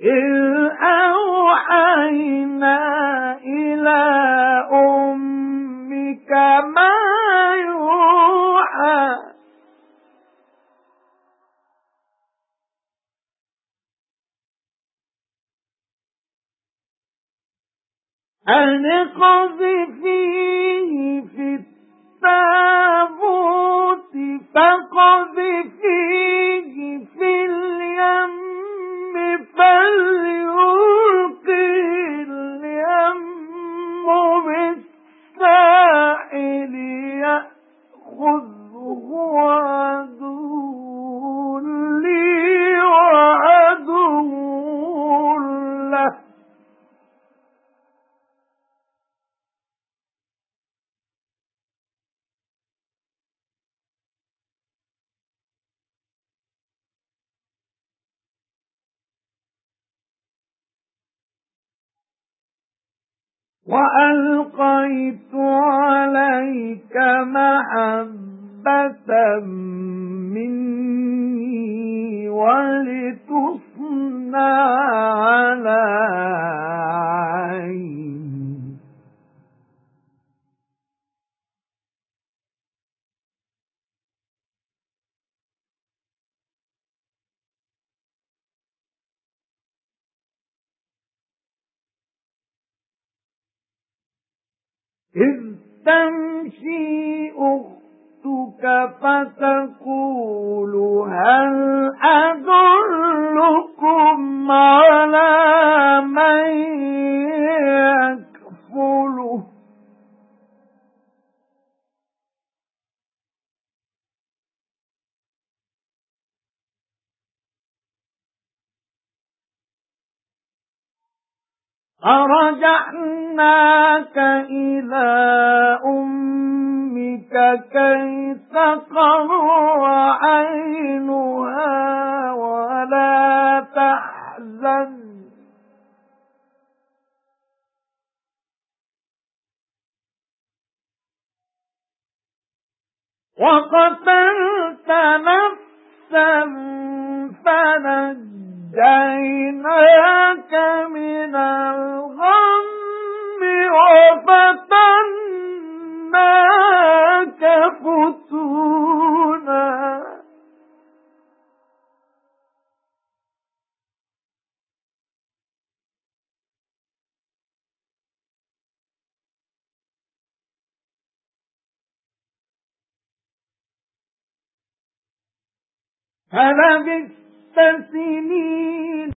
إِذْ أَوْحَيْنَا إِلَى أُمِّكَ مَا يُوحَى أَنِ اقْذِفِيهِ وَأَلْقَيْتُ عَلَيْكَ مَحَبَّةً مِنِّي وَلِتُصْنَعَ إِذْ تَمْشِي أُخْتُكَ فَتَقُولُ فَرَجَعْنَاكَ إِلَى أُمِّكَ كَيْ تَقَرَّ عَيْنُهَا وَلَا تَحْزَنَ وَقَتَلْتَ نَفْسًا فَنَجَّيْنَاكَ مِنَ فلبثت سنين